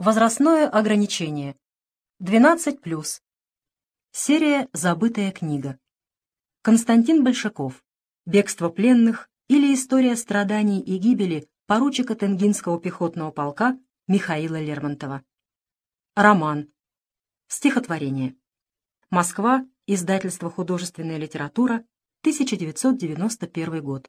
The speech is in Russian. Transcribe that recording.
Возрастное ограничение. 12+. Серия «Забытая книга». Константин Большаков. Бегство пленных или история страданий и гибели поручика Тенгинского пехотного полка Михаила Лермонтова. Роман. Стихотворение. Москва. Издательство «Художественная литература», 1991 год.